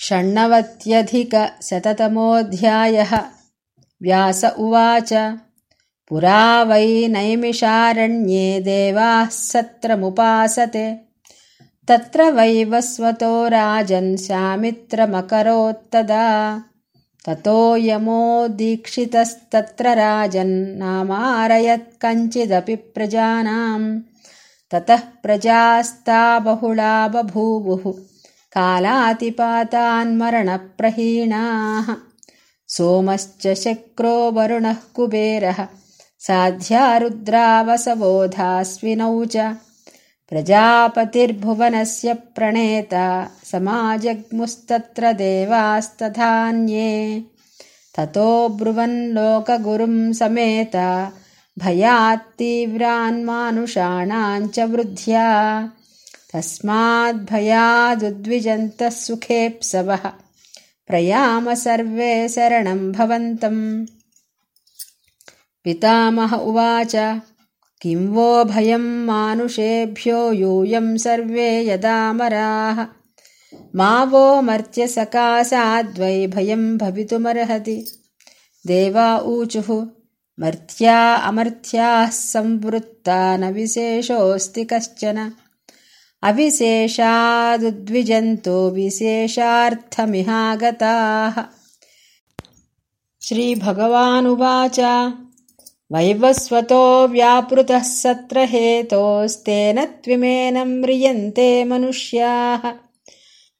षण्णवत्यधिकशततमोऽध्यायः। व्यास उवाच पुरा वै नैमिषारण्ये देवाः सत्रमुपासते। तत्र वैवस्वतो राजन्स्यामित्रमकरोत्तदा ततो यमो दीक्षितस्तत्र राजन्नामारयत्कञ्चिदपि प्रजानाम्। ततः प्रजास्ता बहुला बभूवुः कालातिपातान्मरणप्रहीणाः। सोमश्च शक्रो वरुणः कुबेरः साध्या रुद्रावसवोधास्विनौ च। प्रजापतिर्भुवनस्य प्रणेता समाजग्मुस्तत्र देवास्तथान्ये। ततो ब्रुवन्लोकगुरुं समेता भयात्तीव्रान्मानुषाणाम् च वृद्ध्या तस्माद्भयादुद्विजन्तः सुखेप्सवः प्रयाम सर्वे शरणम् भवन्तम्। पितामह उवाच किं वो भयम् मानुषेभ्यो यूयम् सर्वे यदामराः मा वो मर्त्यसकाशाद्वै भयम् भवितुमर्हति। देवा ऊचुः मर्त्या अमर्त्याः संवृत्ता न विशेषोऽस्ति कश्चन अविशेषादुद्विजन्तो विशेषार्थमिहागताः। श्रीभगवानुवाच। वैवस्वतो व्यापृतः सत्र हेतोस्तेन त्विमेनं म्रियन्ते मनुष्याः।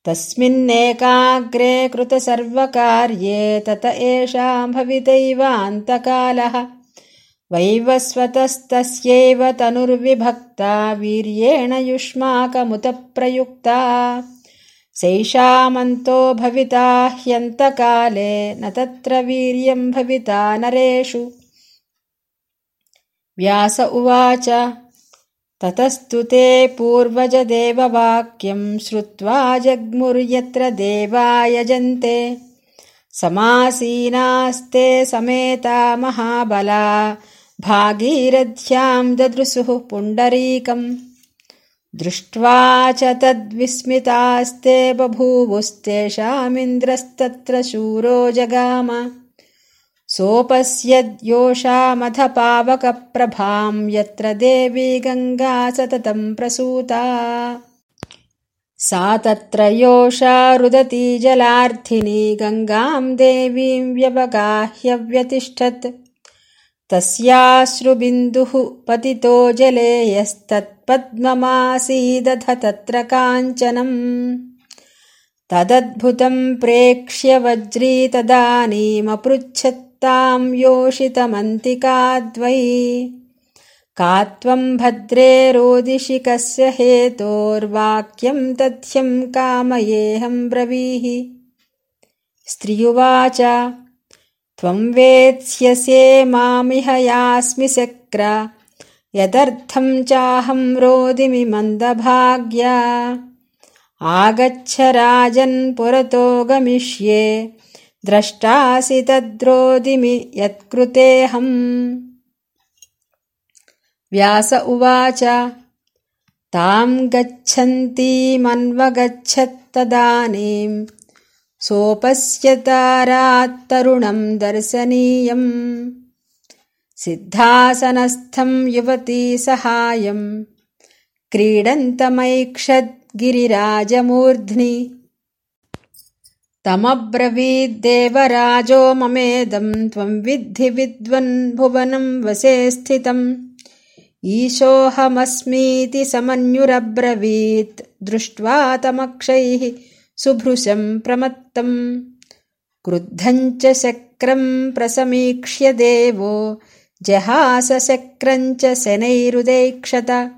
तस्मिन्नेकाग्रे कृतसर्वकार्ये तत एषाम् भवितैवान्तकालः वैवस्वतस्तस्यैव तनुर्विभक्ता वीर्येण युष्माकमुत प्रयुक्ता सैषामन्तो भविता ह्यन्तकाले न तत्र वीर्यम् भविता नरेषु। व्यास उवाच ततस्तु ते पूर्वजदेववाक्यम् श्रुत्वा जग्मुर्यत्र देवा यजन्ते समासीनास्ते समेता महाबला भागीरथ्याम् ददृशुः पुण्डरीकम्। दृष्ट्वा च तद्विस्मितास्ते बभूवुस्तेषामिन्द्रस्तत्र शूरो जगाम। सोपश्यद्योषामथ पावकप्रभाम् यत्र देवी गङ्गा सततम् प्रसूता। सा तत्र योषा रुदती जलार्थिनी गङ्गाम् देवीम् व्यवगाह्य व्यतिष्ठत् तस्याश्रुबिन्दुः पतितो जले यस्तत्पद्ममासीदध तत्र काञ्चनम् तदद्भुतम् प्रेक्ष्य वज्री तदानीमपृच्छत्ताम् योषितमन्तिकाद्वै। का त्वम् भद्रे रोदिषि कस्य हेतोर्वाक्यम् तथ्यम् कामयेऽहम् ब्रवीहि स्त्रियुवाच त्वम् वेत्स्यसे मामिह यास्मि शक्र यदर्थम् चाहम् रोदिमि मन्दभाग्या। आगच्छ राजन् पुरतो गमिष्ये द्रष्टासि तद्रोदिमि यत्कृतेऽहम् व्यास उवाच ताम् गच्छन्तीमन्वगच्छत्तदानीम् सोपश्यतारात्तरुणम् दर्शनीयम्। सिद्धासनस्थम् युवती सहायम्। क्रीडन्तमैक्षद्गिरिराजमूर्ध्नि। तमब्रवीद्देवराजो ममेदम् त्वम् विद्धि विद्वन् भुवनम् वसे स्थितम्। ईशोऽहमस्मीति समन्युरब्रवीत् दृष्ट्वा तमक्षैः सुभृशम् प्रमत्तम् क्रुद्धम् च शक्रम् प्रसमीक्ष्य देवो जहासशक्रम् च शनैरुदैक्षत।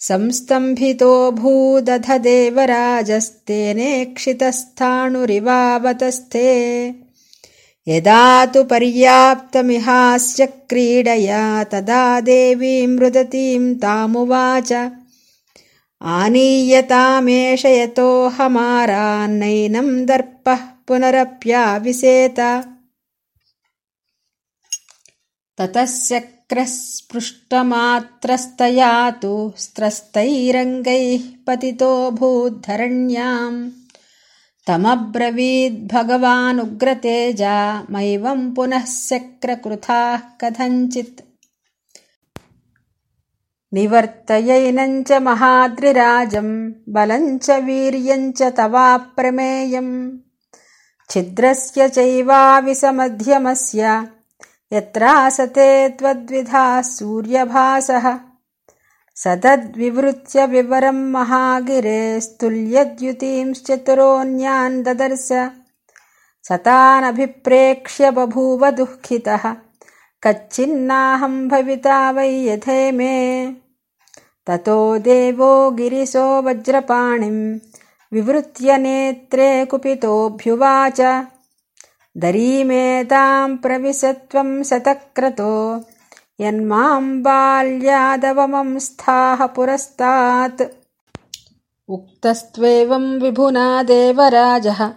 संस्तम्भितोऽभूदध देवराजस्तेनेक्षितस्थाणुरिवावतस्थे यदा तु पर्याप्तमिहास्य क्रीडया तदा देवीम् रुदतीम् तामुवाच आनीयतामेष यतोऽहमारान्नैनम् दर्पः पुनरप्याविशेत। ततः शक्रः स्पृष्टमात्रस्तया तु स्त्रस्तैरङ्गैः पतितोऽभूद्धरण्याम् तमब्रवीद्भगवानुग्रतेजा मैवम् पुनः शक्रकृथाः कथञ्चित् निवर्तयैनम् च महाद्रिराजम् बलम् च वीर्यम् च तवाप्रमेयम्। छिद्रस्य चैवाविसमध्यमस्य यत्रासते त्वद्विधाः सूर्यभासः। स तद्विवृत्य विवरम् महागिरेस्तुल्यद्युतींश्चतुरोऽन्यान् ददर्श। सतानभिप्रेक्ष्य बभूव दुःखितः कच्चिन्नाहम् भविता वै यथे मे ततो देवो गिरिशो वज्रपाणिम् विवृत्य नेत्रे कुपितोऽभ्युवाच। दरीमेताम् प्रविशत्वम् शतक्रतो यन्माम् बाल्यादवमंस्थाः पुरस्तात्। उक्तस्त्वेवम् विभुना देवराजः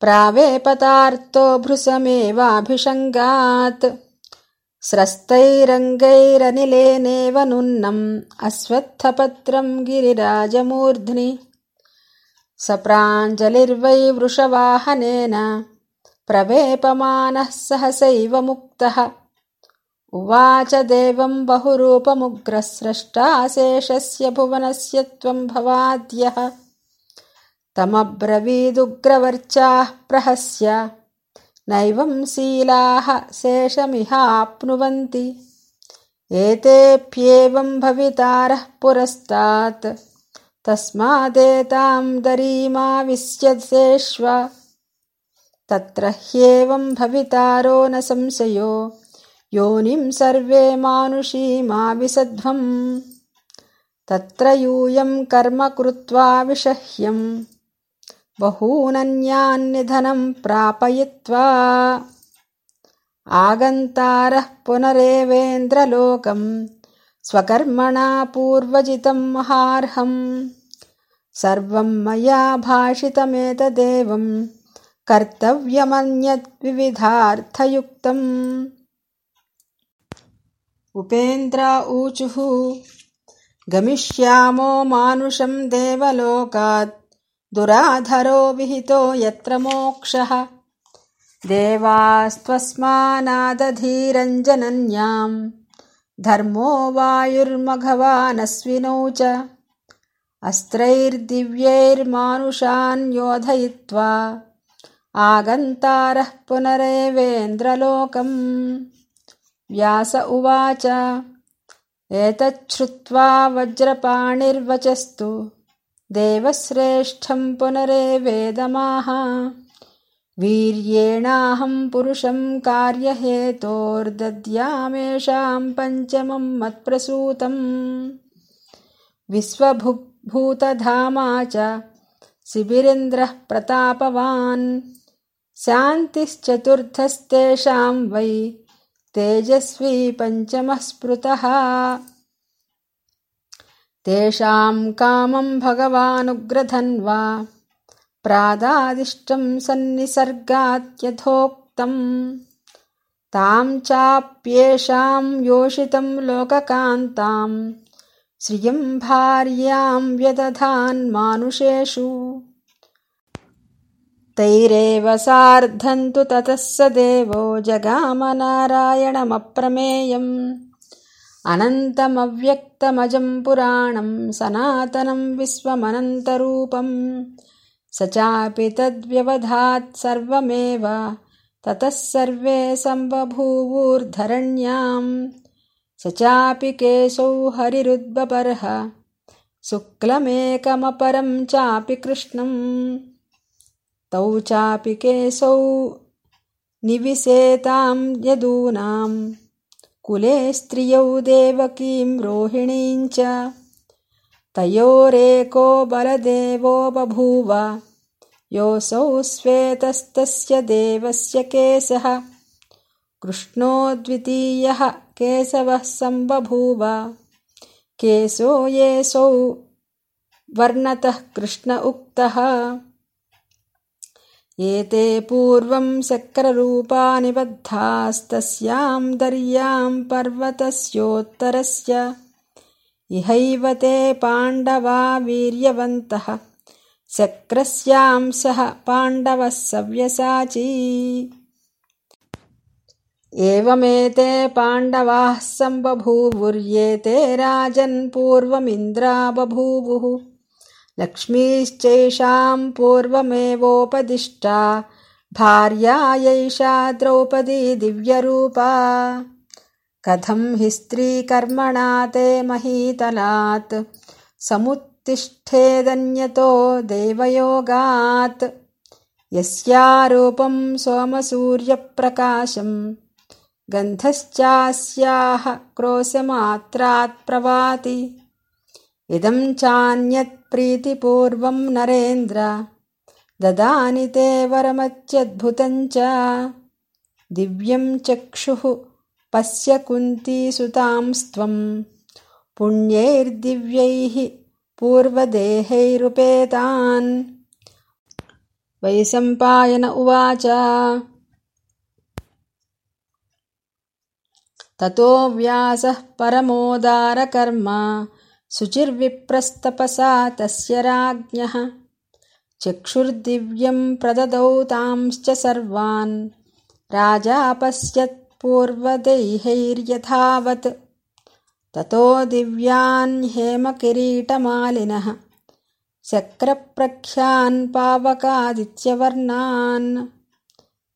प्रावेपतार्तो भृशमेवाभिषङ्गात् स्रस्तैरङ्गैरनिलेनेव नुन्नम् अश्वत्थपत्रम् गिरिराजमूर्ध्नि स प्राञ्जलिर्वै वृषवाहनेन प्रवेपमानः सहसैव मुक्तः। उवाच देवम् बहुरूपमुग्रस्रष्टाशेषस्य भुवनस्य त्वम् भवाद्यः। तमब्रवीदुग्रवर्चाः प्रहस्य नैवं शीलाः शेषमिहाप्नुवन्ति। एतेऽप्येवम् भवितारः पुरस्तात्। तस्मादेताम् दरीमाविश्यसेष्व तत्र ह्येवम् भवितारो न संशयो। योनिम् सर्वे मानुषीमाविसध्वम् तत्र यूयम् कर्म कृत्वा विषह्यम् बहूनन्यान्निधनम् प्रापयित्वा आगन्तारः पुनरेवेन्द्रलोकम् स्वकर्मणा पूर्वजितम् महार्हम् सर्वम् मया भाषितमेतदेवम् कर्तव्यमन्यद्विविधार्थयुक्तम्। उपेन्द्र ऊचुः गमिष्यामो मानुषम् देवलोकात् दुराधरो विहितो यत्र मोक्षः। देवास्त्वस्मानादधीरञ्जनन्याम् धर्मो वायुर्मघवानस्विनौ च। अस्त्रैर्दिव्यैर्मानुषान् योधयित्वा। आगन्तारः पुनरेवेन्द्रलोकम्। व्यास उवाच। एतच्छ्रुत्वा वज्रपाणिर्वचस्तु देवश्रेष्ठम् पुनरेवेदमाह वीर्येणाहम् पुरुषम् कार्यहेतोर्दद्यामेषाम् पञ्चमम् मत्प्रसूतम् विश्वभूतधामा च शिबिरेन्द्रः प्रतापवान्। शान्तिश्चतुर्थस्तेषाम् वै तेजस्वी पञ्चमः स्मृतः तेषाम् कामम् भगवानुग्रधन्वा प्रादादिष्टम् सन्निसर्गात्यथोक्तम्। ताम् चाप्येषाम् योषितम् लोककान्ताम्। श्रियम् भार्याम् व्यदधान्मानुषेषु तैरेव सार्धम् तु ततः स देवो जगामनारायणमप्रमेयम् अनन्तमव्यक्तमजम् पुराणम् सनातनम् विश्वमनन्तरूपम् स चापि तद्व्यवधात् सर्वमेव ततः सर्वे सम्बभूवूर्धरण्याम्। स चापि केशौ हरिरुद्बपर्ह शुक्लमेकमपरम् चापि कृष्णम्। तौ चापि केशौ निविशेताम् यदूनाम् कुले स्त्रियौ देवकीम् रोहिणीम् च। तयोरेको बलदेवो बभूव। योऽसौ श्वेतस्तस्य देवस्य केशः। कृष्णो द्वितीयः केशवः सम्बभूव। केशो येऽसौ वर्णतः कृष्ण उक्तः एते पूर्वम् शक्ररूपा निबद्धास्तस्याम् दर्याम् पर्वतस्योत्तरस्य। इहैव ते पाण्डवा वीर्यवन्तः। शक्रस्यां सह पाण्डवः सव्यसाची। एवमेते पाण्डवाः सम्बभूवुर्येते राजन् पूर्वमिन्द्रा बभूवुः लक्ष्मीश्चैषाम् पूर्वमेवोपदिष्टा भार्यायैषा द्रौपदी दिव्यरूपा। कथम् हि स्त्रीकर्मणा ते महीतलात् समुत्तिष्ठेदन्यतो देवयोगात्। यस्यारूपम् सोमसूर्यप्रकाशम् गन्धश्चास्याः क्रोशमात्रात् प्रवाति। इदम् चान्यत्प्रीतिपूर्वम् नरेन्द्र। ददानि ते वरमत्यद्भुतम् च। दिव्यम् चक्षुः पश्य कुन्तीसुतांस्त्वम् पुण्यैर्दिव्यैः पूर्वदेहैरुपेतान्। वैसम्पायन उवाच। ततो व्यासः परमोदारकर्म शुचिर्विप्रस्तपसा तस्य राज्ञः। चक्षुर्दिव्यम् प्रददौ तांश्च सर्वान्। राजापश्यत्पूर्वदैहैर्यथावत्। ततो दिव्यान् हेमकिरीटमालिनः। शक्रप्रख्यान् पावकादित्यवर्णान्।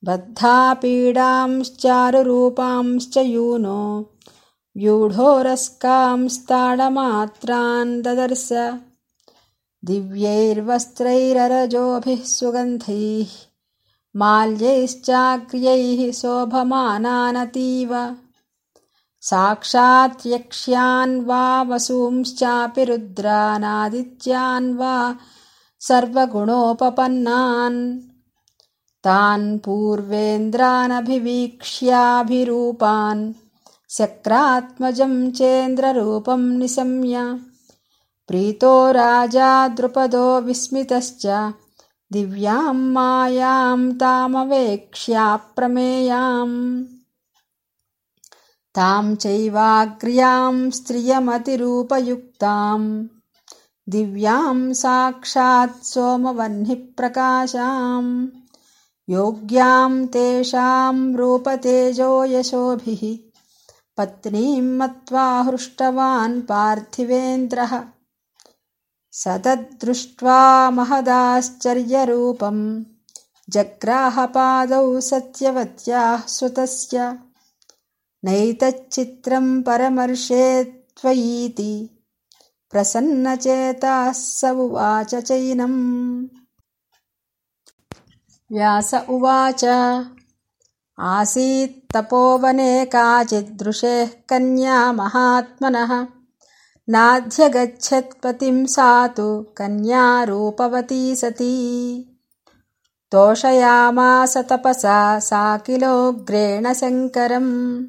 बद्धापीडांश्चारुरूपांश्च यूनो व्यूढोरस्कांस्ताडमात्रान् ददर्श। दिव्यैर्वस्त्रैररजोभिः सुगन्धैः माल्यैश्चाग्र्यैः शोभमानानतीव। साक्षात् वा वसूंश्चापि रुद्रानादित्यान् वा सर्वगुणोपपन्नान्। तान् पूर्वेन्द्रानभिवीक्ष्याभिरूपान् शक्रात्मजम् चेन्द्ररूपम् निशम्य। प्रीतो राजा द्रुपदो विस्मितश्च। दिव्याम् मायाम् तामवेक्ष्याप्रमेयाम् ताम् चैवाग्र्याम् स्त्रियमतिरूपयुक्ताम्। दिव्याम् साक्षात् सोमवह्निप्रकाशाम्। योग्याम् तेषाम् रूपतेजो यशोभिः पत्नीम् मत्वा हृष्टवान् पार्थिवेन्द्रः। स तद्दृष्ट्वा महदाश्चर्यरूपम् जग्राहपादौ सत्यवत्याः सुतस्य। नैतच्चित्रम् त्वयीति प्रसन्नचेताः स उवाच चैनम्। व्यास उवाच आसीत्तपोवने काचिदृशेः कन्या महात्मनः। नाध्यगच्छत्पतिम् सा तु कन्यारूपवती सती। तोषयामास तपसा सा किलोग्रेण शङ्करम्।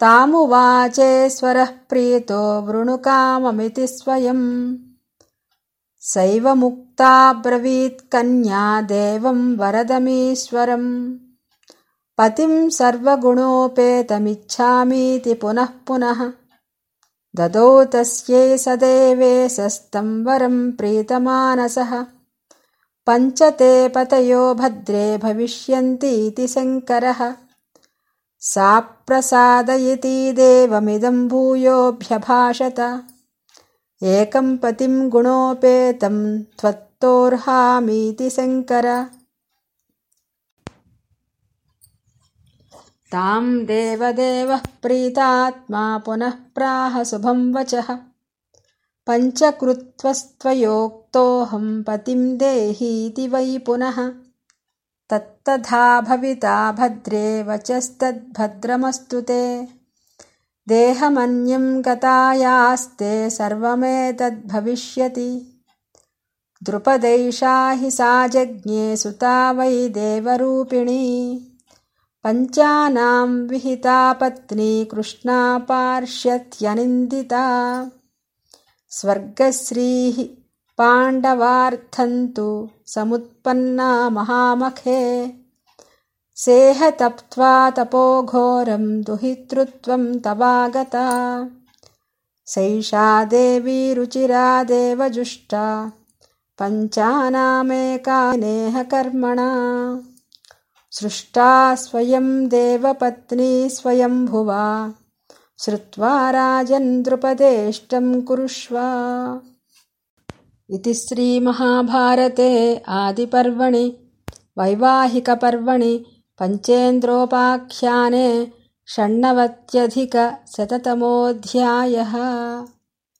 तामुवाचेश्वरः प्रीतो वृणुकाममिति स्वयम्। सैव मुक्ताब्रवीत्कन्या देवम् वरदमीश्वरम् पतिम् सर्वगुणोपेतमिच्छामीति पुनः पुनः। ददौ तस्यै स देवे सस्तम् वरम् प्रीतमानसः। पञ्च ते पतयो भद्रे भविष्यन्तीति शङ्करः। सा प्रसादयिती देवमिदम् भूयोऽभ्यभाषत। एकम् पतिम् गुणोपेतम् त्वत्तोऽर्हामीति शङ्कर ताम् देवदेवः प्रीतात्मा पुनः प्राह शुभम् वचः। पञ्चकृत्वस्त्वयोक्तोऽहम् पतिम् देहीति वै पुनः। तत्तथा भविता भद्रे वचस्तद्भद्रमस्तु ते। देहमन्यम् गतायास्ते सर्वमेतद्भविष्यति। द्रुपदैषा हि सा जज्ञे सुता वै देवरूपिणी पञ्चानाम् विहिता पत्नी कृष्णा पार्श्यत्यनिन्दिता। स्वर्गश्रीः पाण्डवार्थन्तु समुत्पन्ना महामखे। सेह तप्त्वा तपोघोरम् दुहितृत्वम् तवागता। सैषा देवी रुचिरा देवजुष्टा। पञ्चानामेकानेहकर्मणा सृष्टा स्वयं देवपत्नी स्वयम्भुवा श्रुत्वा राजन्द्रुपदेष्टं कुरुष्व। इति श्रीमहाभारते आदिपर्वणि वैवाहिकपर्वणि पञ्चेन्द्रोपाख्याने षण्णवत्यधिकशततमोऽध्यायः